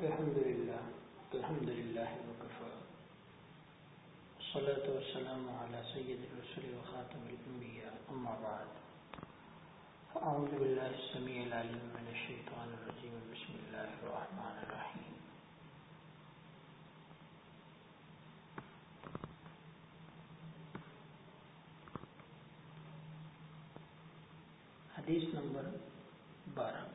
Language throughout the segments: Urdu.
الحمد لله الحمد لله وكفى. الصلاة والسلام على سيد الرسل وخاتم الأنبياء، أما بعد. فأعوذ بالله السميع العليم من الشيطان الرجيم، بسم الله الرحمن الرحيم. حدیث نمبر بارہ۔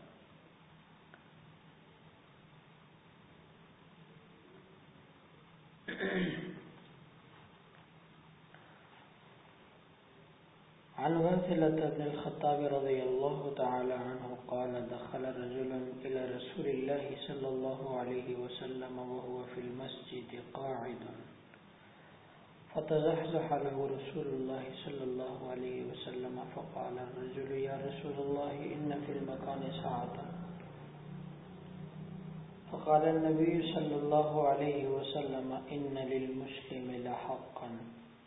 عن وانثلة بن الخطاب رضي الله تعالى عنه قال دخل رجل إلى رسول الله صلى الله عليه وسلم وهو في المسجد قاعد. فتزحزح له رسول الله صلى الله عليه وسلم فقال الرجل، يا رسول الله، إن في المكان ساعة. فقال النبي صلى الله عليه وسلم، إن للمسلم لحقا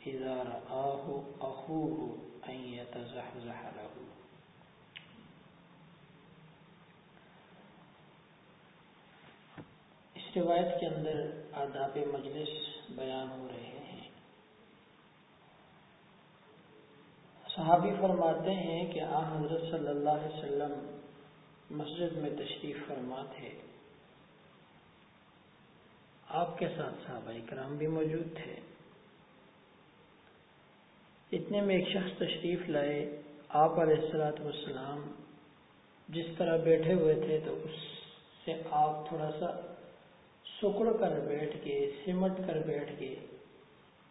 إذا رآه أخوه أن يتزحزح له. اس روایت کے اندر آداب مجلس بیان ہو رہے ہیں۔ صحابی فرماتے ہیں کہ آ حضرت صلی اللہ علیہ وسلم مسجد میں تشریف فرما تھے آپ کے ساتھ صحابہ کرام بھی موجود تھے۔ اتنے میں ایک شخص تشریف لائے، آپ علیہ السلاۃ والسلام، جس طرح بیٹھے ہوئے تھے تو اس سے آپ تھوڑا سا سکڑ کر بیٹھ کے، سمٹ کر بیٹھ کے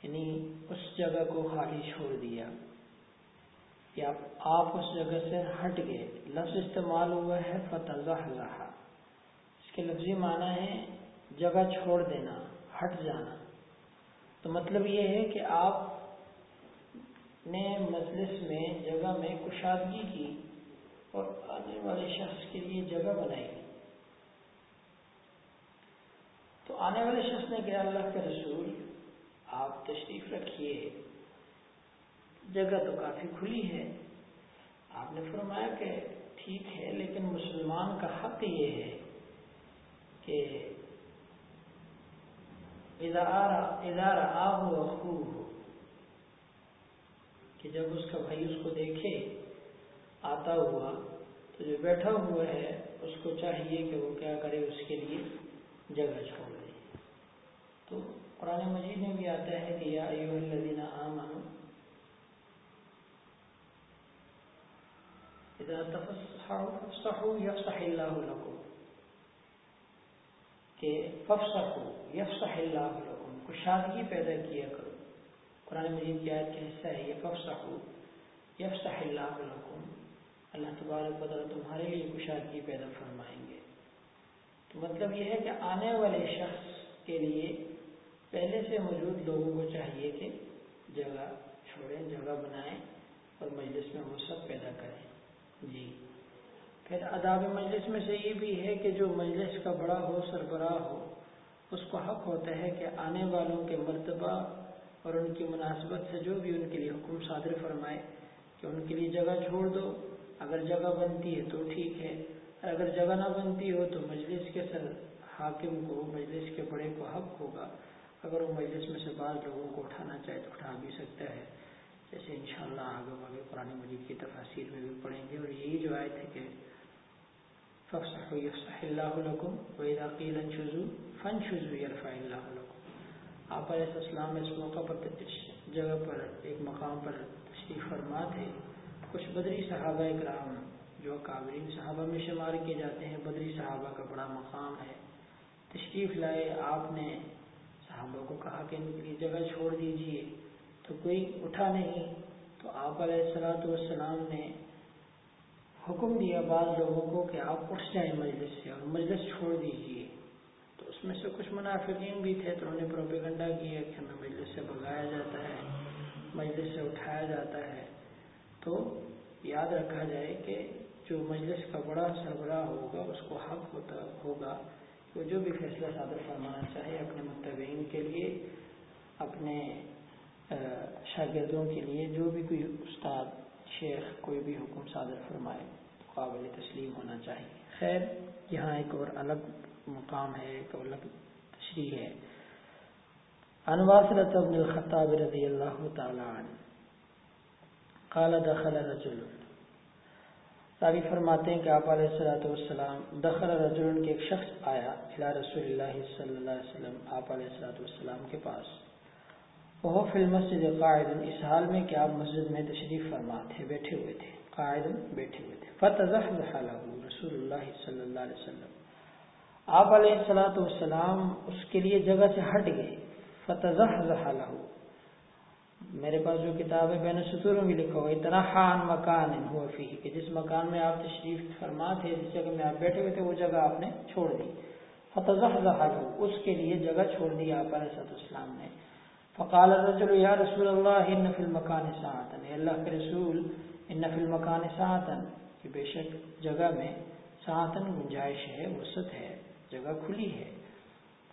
یعنی اس جگہ کو خالی چھوڑ دیا۔ یا آپ اس جگہ سے ہٹ گئے۔ لفظ استعمال ہوا ہے فتح اس کے لفظی معنی ہے جگہ چھوڑ دینا، ہٹ جانا۔ تو مطلب یہ ہے کہ آپ نے مجلس میں جگہ میں کشادگی کی اور آنے والے شخص کے لیے جگہ بنائی۔ تو آنے والے شخص نے کہا، اللہ کے رسول، آپ تشریف رکھیے۔ جگہ تو کافی کھلی ہے۔ آپ نے فرمایا کہ ٹھیک ہے، لیکن مسلمان کا حق یہ ہے کہ ادارہ آ ہو خوب ہو کہ جب اس کا بھائی اس کو دیکھے، آتا ہوا، تو جو بیٹھا ہوا ہے، اس کو چاہیے کہ وہ کیا کرے، اس کے لیے جگہ چھوڑ دے۔ تو قرآن مجید میں بھی آتا ہے کہ یا ایوہ الذین آمنوا، اذا تفصحوا فافصحوا یفصح اللہ لکم، کہ فافصحوا یفصح اللہ لکم، کشادگی پیدا کیا کرو۔ قرآن مجید کی آیت کا حصہ ہے، یہ یفصح اللہ لکم اللہ تبارک و تعالیٰ تمہارے لیے کشادگی پیدا فرمائیں گے۔ تو مطلب یہ ہے کہ آنے والے شخص کے لیے پہلے سے موجود لوگوں کو چاہیے کہ جگہ چھوڑیں، جگہ بنائیں اور مجلس میں وہ سب پیدا کریں۔ جی۔ پھر اداب مجلس میں سے یہ بھی ہے کہ جو مجلس کا بڑا ہو، سربراہ ہو، اس کو حق ہوتا ہے کہ آنے والوں کے مرتبہ اور ان کی مناسبت سے جو بھی ان کے لیے حکم صادر فرمائے کہ ان کے لیے جگہ چھوڑ دو، اگر جگہ بنتی ہے تو ٹھیک ہے، اور اگر جگہ نہ بنتی ہو تو مجلس کے سر حاکم کو، مجلس کے بڑے کو حق ہوگا، اگر وہ مجلس میں سے بعض لوگوں کو اٹھانا چاہے تو اٹھا بھی سکتا ہے۔ جیسے انشاءاللہ آگے آگے قرآن مجید کی تفاصیر میں بھی پڑھیں گے، اور یہی جو آئے تھے کہ فخص اللہ لکم ویدا قیل شزو فن شزو یرفع اللہ لکم آپ علیہ السلام اس موقع پر اس جگہ پر ایک مقام پر تشریف فرما تھے کچھ بدری صحابہ اکرام جو قابرین صحابہ میں شمار کیے جاتے ہیں، بدری صحابہ کا بڑا مقام ہے۔ تشریف لائے، آپ نے صحابہ کو کہا کہ ان کے لیے جگہ چھوڑ دیجیے۔ تو کوئی اٹھا نہیں، تو آپ علیہ السلاۃ والسلام نے حکم دیا بعض لوگوں کو کہ آپ اٹھ جائیں مجلس سے اور مجلس چھوڑ دیجیے۔ میں سے کچھ منافقین بھی تھے تو انہوں نے پروپیگنڈا کیا کہ ہمیں مجلس سے بھگایا جاتا ہے، مجلس سے اٹھایا جاتا ہے۔ تو یاد رکھا جائے کہ جو مجلس کا بڑا سربراہ ہوگا، اس کو حق ہوتا ہوگا وہ جو بھی فیصلہ صادر فرمانا چاہے اپنے متبین کے لیے، اپنے شاگردوں کے لیے، جو بھی کوئی استاد، شیخ، کوئی بھی حکم صادر فرمائے، قابل تسلیم ہونا چاہیے۔ خیر، یہاں ایک اور الگ مقام ہے، ایک الگ تشریح ہے۔ انواصلت ابن الخطاب رضی اللہ تعالی عنہ، قال دخل رجل۔ راوی فرماتے ہیں کہ آپ علیہ الصلوۃ والسلام، دخل رجل کے ایک شخص آیا الى رسول اللہ صلی اللہ علیہ وسلم، آپ علیہ الصلوۃ والسلام کے پاس۔ وہ فی المسجد قاعد، اس حال میں کہ آپ مسجد میں تشریف فرما تھے، بیٹھے ہوئے تھے، قاعد بیٹھے ہوئے تھے۔ فتزحزح رسول اللہ صلی اللہ علیہ وسلم۔ آپ علیہ الصلوۃ والسلام اس کے لیے جگہ سے ہٹ گئے۔ فتزحزح له میرے پاس جو کتاب ہے بین سطوروں بھی لکھا ہوا اتنا خان مکان ہوا فی کہ جس مکان میں آپ تشریف فرما تھے، جس جگہ میں آپ بیٹھے ہوئے تھے، وہ جگہ آپ نے چھوڑ دی۔ فتح اس کے لیے جگہ چھوڑ دی آپ علیہ السلام نے۔ فقال الرجل، یا رسول اللہ، ان فی المکان ساعتن اللہ کے رسول، ان فی المکان ساعتن کہ بے شک جگہ میں ساعتن گنجائش ہے وسط ہے۔ جگہ کھلی ہے۔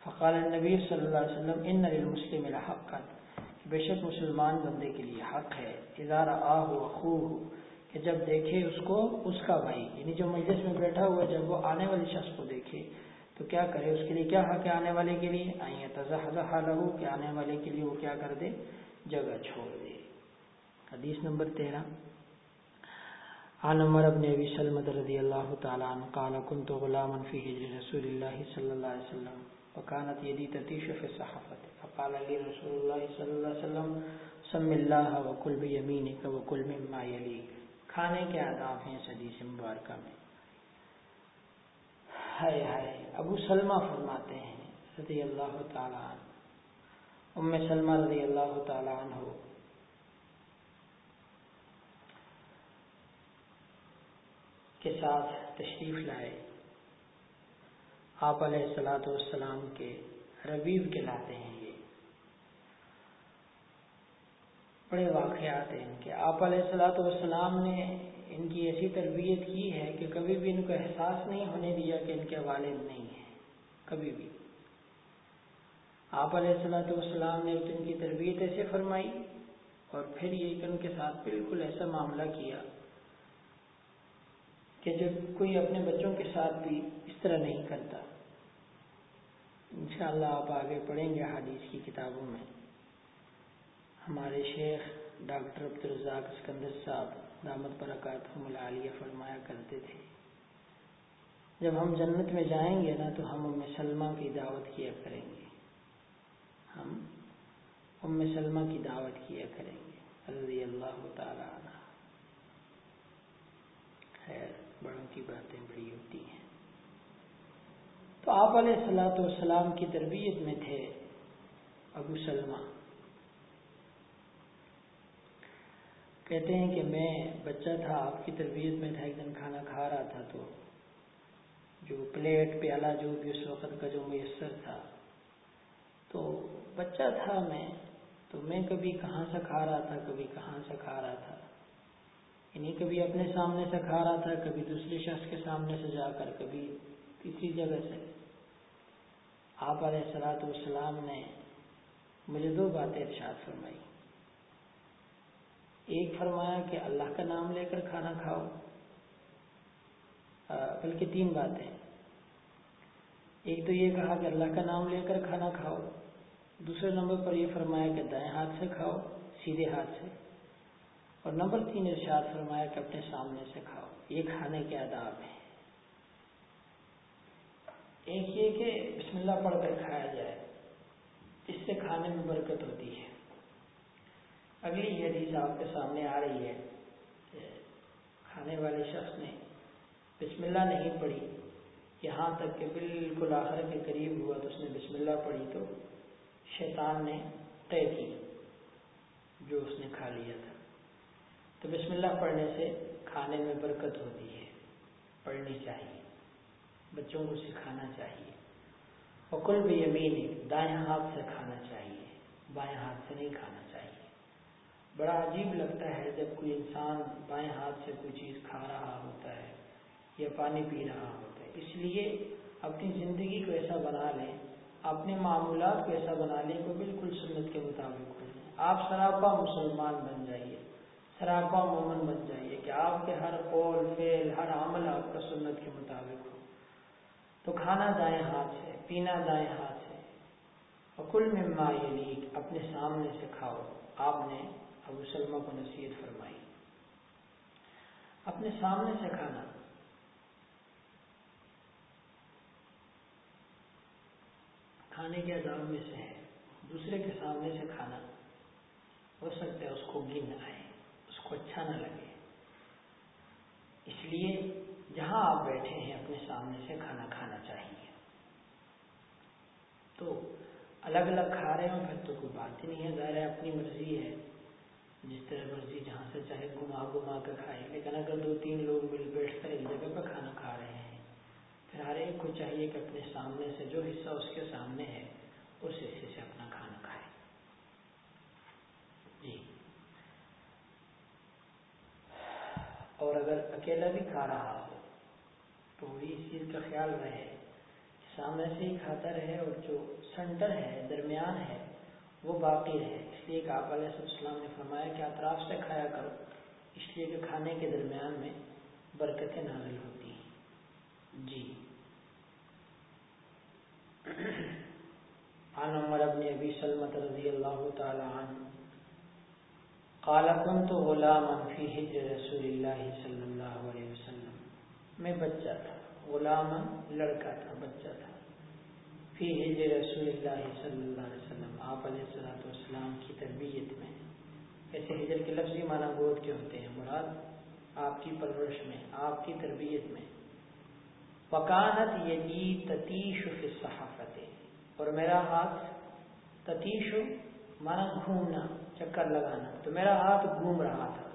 فقال النبی صلی اللہ علیہ وسلم، ان للمسلم الحقا بے شک مسلمان بندے کے لیے حق ہے۔ ادارہ آ ہو کہ جب دیکھے اس کو، اس کا بھائی یعنی جو مجلس میں بیٹھا ہوا جب وہ آنے والے شخص کو دیکھے، تو کیا کرے؟ اس کے لیے کیا حق ہے آنے والے کے لیے؟ آئیں تزہ لہو کہ آنے والے کے لیے وہ کیا کر دے؟ جگہ چھوڑ دے۔ حدیث نمبر تیرہ۔ عن عمر ابن ابي سلمة رضي الله تعالى عنه قال، كنت غلاما في هجر رسول الله صلى الله عليه وسلم وكانت يدي تتيش في الصحفة فقال لي رسول الله صلى الله عليه وسلم، سم الله وكل بيمينك وكل مما يليك. کھانے کے آداب ہیں اس حدیث مبارکہ میں۔ ہائے ہائے، ابو سلمہ فرماتے ہیں، رضی اللہ تعالی عنہ۔ ام سلمہ رضی اللہ تعالی عنہ کے ساتھ تشریف لائے۔ آپ علیہ السلاۃ والسلام کے ربیب کے لاتے ہیں یہ۔ بڑے واقعات ہیں ان کے۔ آپ علیہ السلاۃ والسلام نے ان کی ایسی تربیت کی ہے کہ کبھی بھی ان کو احساس نہیں ہونے دیا کہ ان کے والد نہیں ہیں۔ کبھی بھی۔ آپ علیہ السلاۃ والسلام نے ان کی تربیت ایسے فرمائی اور پھر یہ کہ ان کے ساتھ بالکل ایسا معاملہ کیا۔ کہ جب کوئی اپنے بچوں کے ساتھ بھی اس طرح نہیں کرتا، انشاءاللہ آپ آگے پڑھیں گے حدیث کی کتابوں میں۔ ہمارے شیخ ڈاکٹر عبدالرزاق اسکندر صاحب دامت برکات العالیہ فرمایا کرتے تھے، جب ہم جنت میں جائیں گے نا تو ہم ام سلمہ کی دعوت کیا کریں گے۔ ہم ام سلمہ کی دعوت کیا کریں گے، رضی اللہ تعالی عنہ خیر بڑوں کی باتیں بڑی ہوتی ہیں۔ تو آپ علیہ السلاۃ والسلام کی تربیت میں تھے ابو سلمہ۔ کہتے ہیں کہ میں بچہ تھا، آپ کی تربیت میں تھا، ایک دن کھانا کھا رہا تھا تو جو پلیٹ پیالہ جو بھی اس وقت کا جو میسر تھا۔ تو بچہ تھا میں، تو میں کبھی کہاں سے کھا رہا تھا، کبھی کہاں سے کھا رہا تھا۔ یعنی کبھی اپنے سامنے سے کھا رہا تھا، کبھی دوسرے شخص کے سامنے سے جا کر، کبھی تیسری جگہ سے۔ آپ علیہ السلاۃ والسلام نے مجھے دو باتیں ارشاد فرمائی۔ ایک فرمایا کہ اللہ کا نام لے کر کھانا کھاؤ۔ بلکہ تین باتیں۔ ایک تو یہ کہا کہ اللہ کا نام لے کر کھانا کھاؤ۔ دوسرے نمبر پر یہ فرمایا کہ دائیں ہاتھ سے کھاؤ، سیدھے ہاتھ سے۔ اور نمبر تین ارشاد فرمایا کہ اپنے سامنے سے کھاؤ۔ یہ کھانے کے آداب ہیں۔ ایک یہ کہ بسم اللہ پڑھ کر کھایا جائے، اس سے کھانے میں برکت ہوتی ہے۔ اگلی یہ حدیث آپ کے سامنے آ رہی ہے کھانے والے شخص نے بسم اللہ نہیں پڑھی، یہاں تک کہ بالکل آخر کے قریب ہوا تو اس نے بسم اللہ پڑھی تو شیطان نے طے کی جو اس نے کھا لیا تھا۔ تو بسم اللہ پڑھنے سے کھانے میں برکت ہوتی ہے، پڑھنی چاہیے، بچوں کو سکھانا چاہیے۔ اور بھی یمین، دائیں ہاتھ سے کھانا چاہیے، بائیں ہاتھ سے نہیں کھانا چاہیے۔ بڑا عجیب لگتا ہے جب کوئی انسان بائیں ہاتھ سے کوئی چیز کھا رہا ہوتا ہے یا پانی پی رہا ہوتا ہے۔ اس لیے اپنی زندگی کو ایسا بنا لیں، اپنے معمولات کو ایسا بنا لیں کہ بالکل سنت کے مطابق ہو جائیں آپ سراپا مسلمان بن جائیے۔ سراپا مومن بن جائیے کہ آپ کے ہر قول، فعل، ہر عمل آپ کا سنت کے مطابق ہو۔ تو کھانا دائیں ہاتھ سے پینا دائیں ہاتھ سے وکل مما یلیک، اپنے سامنے سے کھاؤ۔ آپ نے ابو سلمہ کو نصیحت فرمائی۔ اپنے سامنے سے کھانا۔ کھانے کے عذاب میں سے ہے، دوسرے کے سامنے سے کھانا۔ ہو سکتا ہے اس کو گن آئے۔ کو اچھا نہ لگے۔ اس لیے جہاں آپ بیٹھے ہیں، اپنے سامنے سے کھانا کھانا چاہیے۔ تو الگ الگ کھا رہے ہوں، پھر تو کوئی بات ہی نہیں ہے۔ ظاہر ہے، اپنی مرضی ہے۔ جس طرح مرضی جہاں سے چاہے گما گما کر کھائے۔ لیکن اگر دو تین لوگ مل بیٹھ کر ایک جگہ پہ کھانا کھا رہے ہیں، پھر ہر ایک کو چاہیے کہ اپنے سامنے سے جو حصہ اس کے سامنے ہے، اس حصے سے اپنا کھانا کھائے جی اور اگر اکیلا بھی کھا رہا ہو، تو بھی اس چیز کا خیال رہے سامنے سے ہی کھاتا رہے اور جو سنٹر ہے، درمیان ہے، وہ باقی رہے۔ اس لیے کہ آپ علیہ السلام نے فرمایا کہ اطراف سے کھایا کرو، اس لیے کہ کھانے کے درمیان میں برکتیں نازل ہوتی ہیں۔ جی۔ عن عمر بن ابی سلمت رضی اللہ تعالی عنہ قال، كنت غلاما في حجر رسول اللہ صلی اللہ علیہ وسلم. میں بچہ تھا، غلاما لڑکا تھا، بچہ تھا۔ فی حجر رسول اللہ صلی اللہ علیہ وسلم، آپ علیہ السلام والسلام کی تربیت میں۔ ایسے حجر کے لفظی معنی گود کے ہوتے ہیں۔ مراد، آپ کی پرورش میں، آپ کی تربیت میں۔ وکانت یدی تتیش فی الصحافت اور میرا ہاتھ تتیش مانا گھومنا۔ چکر لگانا۔ تو میرا ہاتھ گھوم رہا تھا۔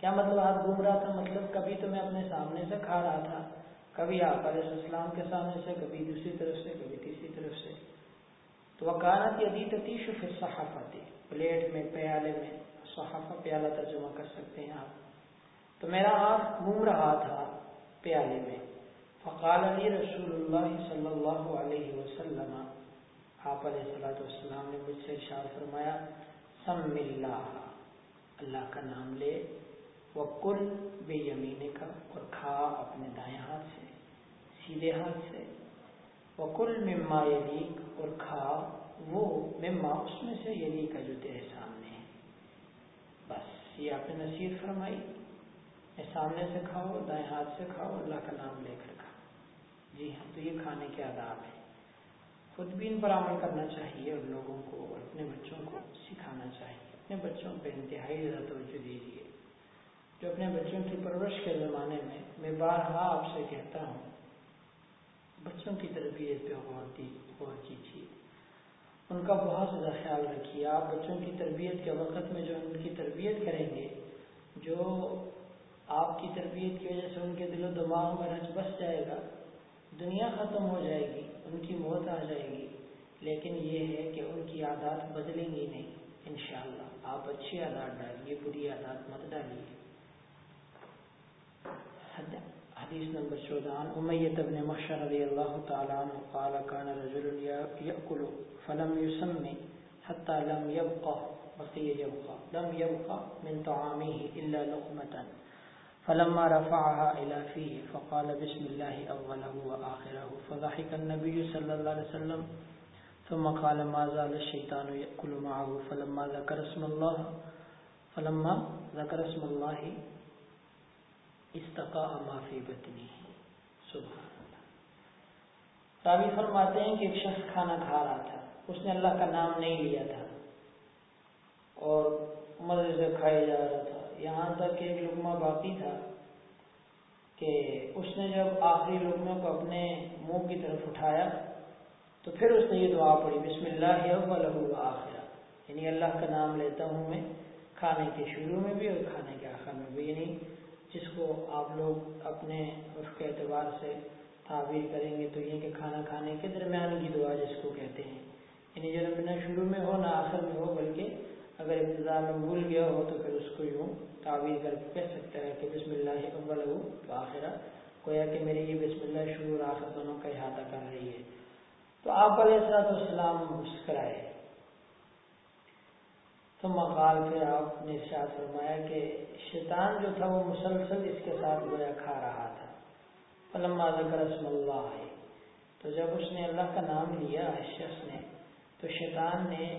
کیا مطلب ہاتھ گھوم رہا تھا؟ مطلب کبھی تو میں اپنے سامنے سے کھا رہا تھا۔ کبھی آپ علیہ السلام کے سامنے سے، کبھی دوسری طرف سے، کبھی تیسری طرف سے۔ تو وکانت یدی تتیش فی الصحافت پلیٹ میں، پیالے میں صحافہ پیالہ ترجمہ کر سکتے ہیں آپ۔ تو میرا ہاتھ گھوم رہا تھا پیالے میں۔ فقال علی رسول اللہ صلی اللہ علیہ وسلم۔ آپ علیہ السلاۃ والسلام نے مجھ سے ارشاد فرمایا سم اللہ اللہ کا نام لے۔ وہ کل بے یمین کا اور کھا اپنے دائیں ہاتھ سے، سیدھے ہاتھ سے۔ وہ کل مما یلیک اور کھا وہ مما اس میں سے یلی کا جو تیرے سامنے ہے۔ بس، یہ آپ نے نصیحت فرمائی۔ سامنے سے کھاؤ، دائیں ہاتھ سے کھاؤ، اللہ کا نام لے کر کھاؤ۔ جی ہاں تو یہ کھانے کے آداب ہیں۔ خود بھی ان پر عمل کرنا چاہیے اور لوگوں کو اور اپنے بچوں کو سکھانا چاہیے۔ اپنے بچوں پہ انتہائی زیادہ توجہ دیجیے۔ جو اپنے بچوں کی پرورش کے زمانے میں میں بارہا آپ سے کہتا ہوں، بچوں کی تربیت پہ غور دی، غور کیجیے۔ ان کا بہت زیادہ خیال رکھیے۔ آپ بچوں کی تربیت کے وقت میں جو ان کی تربیت کریں گے، جو آپ کی تربیت کی وجہ سے ان کے دل و دماغ میں رچ بس جائے گا دنیا ختم ہو جائے گی، ان کی موت آ جائے گی، لیکن یہ ہے کہ ان کی عادات بدلیں گی نہیں، انشاءاللہ۔ آپ اچھی عادات ڈالیے بری عادات مت ڈالیے۔ حدیث نمبر چودہ۔ امیت ابن محشر رضی اللہ تعالی عنہ قال كان رجل يأكل فلم يسمي حتى لم يبقى بقي يبقى لم يبقى من طعامه إلا لقمة فلما رفعها إلى فيه فقال بسم الله أوله وآخره فضحك النبي صلى الله عليه وسلم. ثم قال ما زال الشيطان يأكل معه؟ فلما ذكر اسم الله فلما ذكر اسم الله استقاء ما في بطنه. سبحان اللہ. راوی فرماتے ہیں کہ ایک شخص کھانا کھا رہا تھا۔ اس نے اللہ کا نام نہیں لیا تھا اور مزے سے کھایا جا رہا تھا۔ یہاں تک ایک لقمہ باقی تھا کہ اس نے جب آخری لقمے کو اپنے منہ کی طرف اٹھایا تو پھر اس نے یہ دعا پڑھی، بسم اللہ آخرہ۔ یعنی اللہ کا نام لیتا ہوں میں کھانے کے شروع میں بھی اور کھانے کے آخر میں بھی۔ یعنی جس کو آپ لوگ اپنے عرف کے اعتبار سے تعبیر کریں گے تو یہ کہ کھانا کھانے کے درمیان کی دعا جس کو کہتے ہیں۔ یعنی جب نہ شروع میں ہو نہ آخر میں ہو، بلکہ اگر ابتدا میں بھول گیا ہو تو پھر اس کو یوں تعبیر کر کے کہہ سکتا ہے کہ بسم اللہ اول ہو تو آخرہ گویا کہ میری یہ بسم اللہ شروع اور آخر دونوں کا احاطہ کر رہی ہے۔ تو آپ علیہ السلاط والسلام مسکرائے تو مقال پھر آپ نے ارشاد فرمایا کہ شیطان جو تھا وہ مسلسل اس کے ساتھ گویا کھا رہا تھا۔ علما ذکر اسم اللہ، تو جب اس نے اللہ کا نام لیا اس شخص نے، تو شیطان نے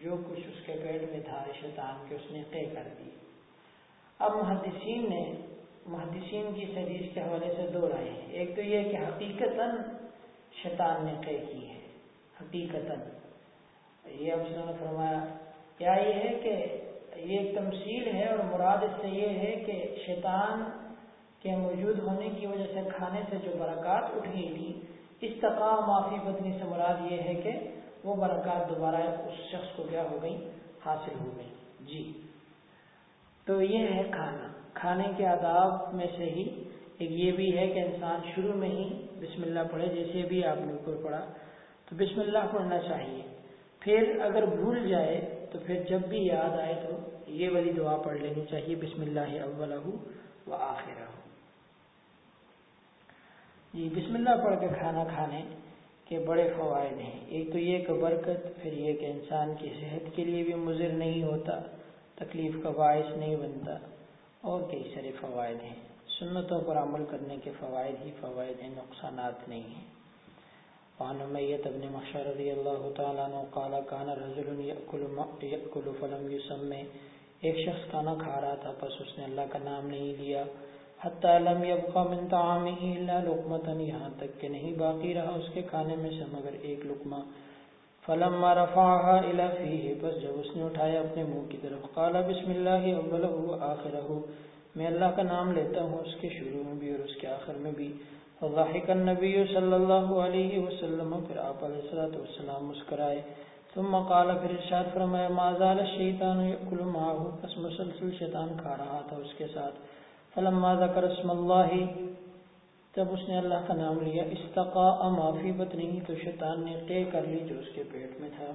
جو کچھ اس کے پیٹ میں تھا شیطان کے اس نے قے کر دی۔ اب محدثین نے، محدثین کی حدیث کے حوالے سے دو رائے ہیں۔ ایک تو یہ کہ حقیقت شیطان نے قے کی ہے۔ حقیقت یہ اب نے فرمایا، کیا یہ ہے کہ یہ تمثیل ہے اور مراد اس سے یہ ہے کہ شیطان کے موجود ہونے کی وجہ سے کھانے سے جو برکات اٹھ گئی تھی استقاع معافی بدنی سے مراد یہ ہے کہ وہ برکات دوبارہ اس شخص کو کیا ہو گئی؟ حاصل ہو گئی۔ جی۔ تو یہ ہے کھانا۔ کھانے کے آداب میں سے ہی ایک یہ بھی ہے کہ انسان شروع میں ہی بسم اللہ پڑھے، جیسے بھی آپ نے اوپر پڑھا، تو بسم اللہ پڑھنا چاہیے۔ پھر اگر بھول جائے، تو پھر جب بھی یاد آئے تو یہ والی دعا پڑھ لینی چاہیے، بسم اللہ اول و آخر جی بسم اللہ پڑھ کے کھانا کھانے کے بڑے فوائد ہیں۔ ایک تو یہ کہ برکت پھر یہ کہ انسان کی صحت کے لیے بھی مضر نہیں ہوتا تکلیف کا باعث نہیں بنتا اور کئی سارے فوائد ہیں۔ سنتوں پر عمل کرنے کے فوائد ہی فوائد ہیں نقصانات نہیں ہیں۔ وعن أمية بن محشر رضي الله تعالى عنه قال كان رجل يأكل, يأكل فلم يسمي ایک شخص کھانا کھا رہا تھا پس اس نے اللہ کا نام نہیں لیا۔ حتی لم يبقى من طعامه الا لقمة، یہاں تک کہ نہیں، باقی رہا اس کے کھانے میں سے مگر ایک لقمہ۔ فلما رفعها الى فيه پس جب اس نے اٹھایا اپنے منہ کی طرف، قال بسم اللہ اوله واخره میں اللہ کا نام لیتا ہوں اس کے شروع میں بھی اور اس کے آخر میں بھی۔ فضحك النبي صلى الله عليه وسلم، پھر آپ علیہ الصلوۃ والسلام مسکرائے۔ ثم قال، پھر ارشاد فرمایا ما زال الشیطان یاکل معه؟ پس مسلسل شیطان کھا رہا تھا اس کے ساتھ۔ فلما ذکر اسم الله جب اس نے اللہ کا نام لیا استقا ما فی بطنه تو شیطان نے طے کر لی جو اس کے پیٹ میں تھا۔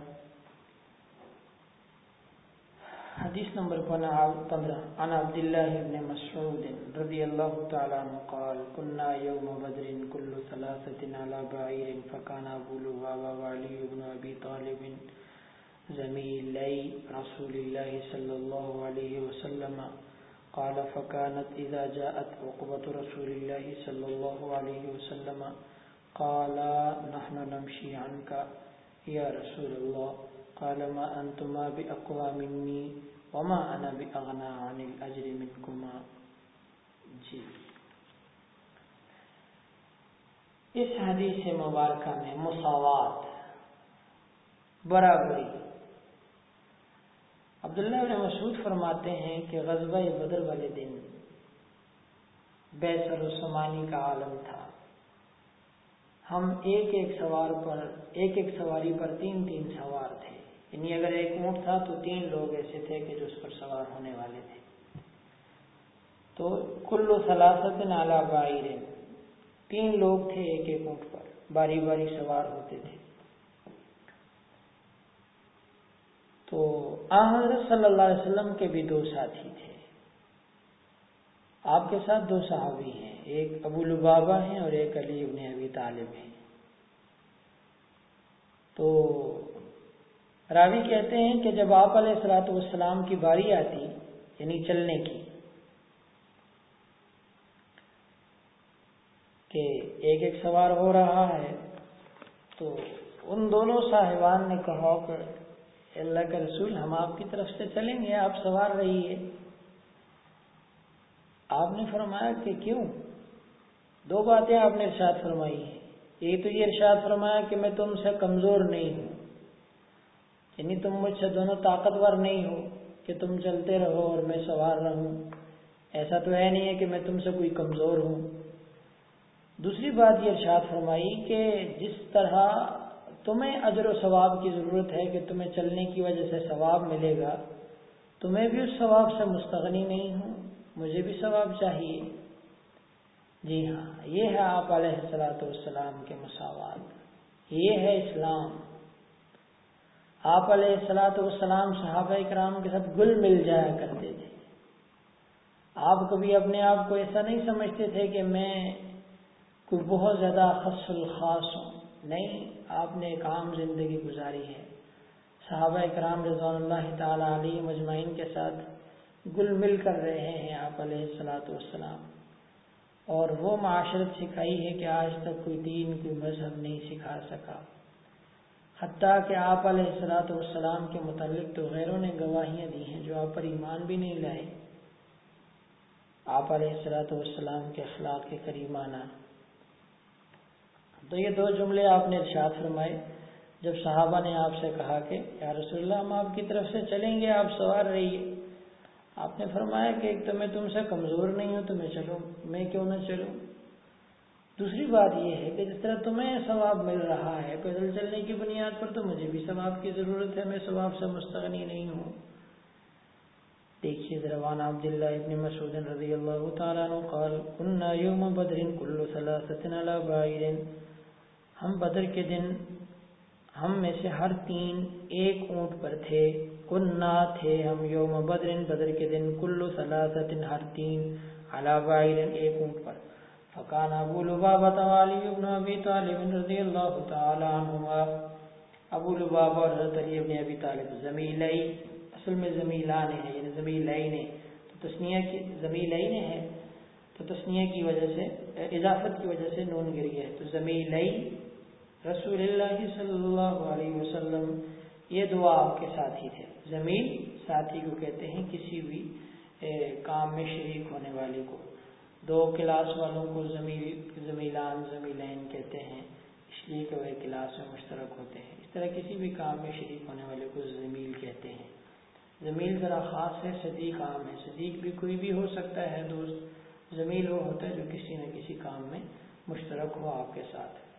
حدیث نمبر پندرہ عن عبد الله بن مسعود رضي الله تعالى عنه قال كنا يوم بدر كل ثلاثة على بعير فكان أبو لبابة وعلي بن أبي طالب زميلي رسول الله صلى الله عليه وسلم قال فكانت إذا جاءت عقبة رسول الله صلى الله عليه وسلم قال نحن نمشي عنك يا رسول الله. قال ما أنتما بأقوى مني وما انا باغنا عن الاجر منكما. جی. اس حدیث مبارکہ میں مساوات، برابری عبداللہ بن مسعود فرماتے ہیں کہ غزوہ بدر والے دن بیسر عثمانی کا عالم تھا۔ ہم ایک ایک سوار پر، ایک ایک سواری پر تین تین سوار تھے۔ یعنی اگر ایک اونٹ تھا تو تین لوگ ایسے تھے کہ جو اس پر سوار ہونے والے تھے۔ تو کلو سلاست نالا بائر تین لوگ تھے ایک ایک اونٹ پر، باری باری سوار ہوتے تھے۔ تو حضرت صلی اللہ علیہ وسلم کے بھی دو ساتھی تھے۔ آپ کے ساتھ دو صحابی ہیں، ایک ابو لبابا ہیں اور ایک علی ابن ابی طالب ہیں۔ تو راوی کہتے ہیں کہ جب آپ علیہ السلاۃ والسلام کی باری آتی یعنی چلنے کی، کہ ایک ایک سوار ہو رہا ہے، تو ان دونوں صاحبان نے کہا کہ اللہ کے رسول ہم آپ کی طرف سے چلیں گے، آپ سوار رہیے۔ آپ نے فرمایا کہ کیوں؟ دو باتیں آپ نے ارشاد فرمائی ہیں۔ ایک تو یہ ارشاد فرمایا کہ میں تم سے کمزور نہیں ہوں یعنی تم مجھ سے دونوں طاقتور نہیں ہو کہ تم چلتے رہو اور میں سوار رہوں۔ ایسا تو ہے نہیں ہے کہ میں تم سے کوئی کمزور ہوں۔ دوسری بات یہ ارشاد فرمائی کہ جس طرح تمہیں اجر و ثواب کی ضرورت ہے کہ تمہیں چلنے کی وجہ سے ثواب ملے گا، تمہیں بھی اس ثواب سے مستغنی نہیں ہوں، مجھے بھی ثواب چاہیے۔ جی ہاں یہ ہے آپ علیہ السلاۃ والسلام کے مساوات۔ یہ ہے اسلام۔ آپ علیہ السلاۃ والسلام صحابہ کرام کے ساتھ گل مل جایا کرتے تھے۔ آپ کبھی اپنے آپ کو ایسا نہیں سمجھتے تھے کہ میں کوئی بہت زیادہ خص الخاص ہوں۔ نہیں، آپ نے ایک عام زندگی گزاری ہے۔ صحابہ کرام رضوان اللہ تعالی علیہ مجمعین کے ساتھ گل مل کر رہے ہیں آپ علیہ السلاۃ والسلام۔ اور وہ معاشرت سکھائی ہے کہ آج تک کوئی دین، کوئی مذہب نہیں سکھا سکا۔ حتیٰ کہ آپ علیہ السلاۃ والسلام کے متعلق تو غیروں نے گواہیاں دی ہیں جو آپ پر ایمان بھی نہیں لائے۔ آپ علیہ السلاۃ والسلام کے اخلاق کے قریب آنا۔ تو یہ دو جملے آپ نے ارشاد فرمائے، جب صحابہ نے آپ سے کہا کہ، یا رسول اللہ، ہم آپ کی طرف سے چلیں گے، آپ سوار رہیے۔ آپ نے فرمایا کہ ایک تو میں تم سے کمزور نہیں ہوں، تو میں چلوں۔ میں کیوں نہ چلوں؟ دوسری بات یہ ہے کہ جس طرح تمہیں ثواب مل رہا ہے، پیدل چلنے کی بنیاد پر تو مجھے بھی ثواب کی ضرورت ہے، میں ثواب سے مستغنی نہیں ہوں۔ دیکھیے ذروان عبداللہ ابن مسعود رضی اللہ تعالیٰ عنہ قال کننا یوم بدر کل ثلاثت علی بائر ہم بدر کے دن ہم میں سے ہر تین ایک اونٹ پر تھے کننا تھے ہم یوم بدر بدر کے دن کل ثلاثت ہر تین علی ایک اونٹ پر۔ فکان ابو لبابت والی ابن ابی طالب رضی اللہ تعالیٰ عنہما۔ ابو لبابہ اور حضرت علی ابن ابی طالب زمیلئی، اصل میں زمیلان ہے یعنی زمیلین تو تسنیہ کی، زمیلین ہے تو تسنیہ کی وجہ سے، اضافت کی وجہ سے نون گر گیا ہے۔ تو زمیلئی رسول اللہ صلی اللہ علیہ وسلم یہ دعا آپ کے ساتھی تھے۔ زمیل ساتھی کو کہتے ہیں کسی بھی کام میں شریک ہونے والے کو۔ دو کلاس والوں کو زمیل زمیلان زمیلین کہتے ہیں۔ اس لیے کہ وہ کلاس میں مشترک ہوتے ہیں۔ اس طرح کسی بھی کام میں شریک ہونے والے کو زمیل کہتے ہیں۔ زمیل ذرا خاص ہے، صدیق عام ہے۔ صدیق بھی کوئی بھی ہو سکتا ہے، دوست۔ زمیل وہ ہوتا ہے جو کسی نہ کسی کام میں مشترک ہو آپ کے ساتھ۔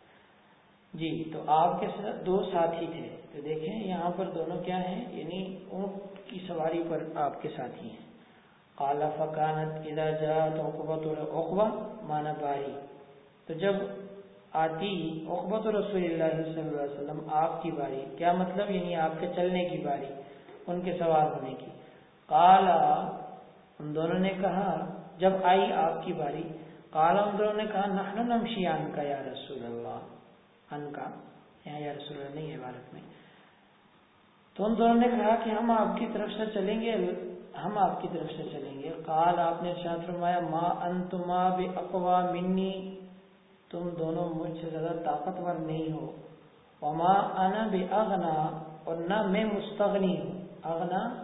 جی تو آپ کے ساتھ دو ساتھی تھے۔ تو دیکھیں یہاں پر دونوں کیا ہیں؟ یعنی اونٹ کی سواری پر آپ کے ساتھی ہیں۔ کالا فکانت ادا جات اقبت اقبا مانا باری۔ تو جب آتی اقبت رسول اللہ صلی اللہ علیہ وسلم آپ کی باری، کیا مطلب؟ یعنی آپ کے چلنے کی باری، ان کے سوار ہونے کی۔ کالا ان دونوں نے کہا، جب آئی آپ کی باری کالا ان دونوں نے کہا، نحن نمشی ان کا یا رسول اللہ۔ ان کا یہاں یا رسول اللہ، نہیں ہے عبارت میں۔ تو ان دونوں نے کہا کہ ہم آپ کی طرف سے چلیں گے، ہم آپ کی طرف سے چلیں گے۔ کال آپ نے شاید فرمایا، ما انتما بے اقوا منی، تم دونوں مجھ سے زیادہ طاقتور نہیں ہو۔ وما انا بے اغنا اور نہ میں مستغنی ہوں۔ اغنا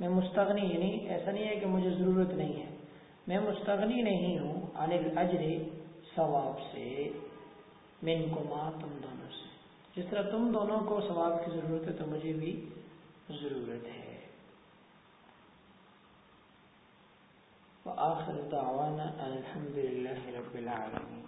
میں مستغنی یعنی ایسا نہیں ہے کہ مجھے ضرورت نہیں ہے۔ میں مستغنی نہیں ہوں، عن الاجر ثواب سے۔ من کو ماں تم دونوں سے۔ جس طرح تم دونوں کو ثواب کی ضرورت ہے تو مجھے بھی ضرورت ہے۔ وآخر دعوانا الحمد للہ رب العالمين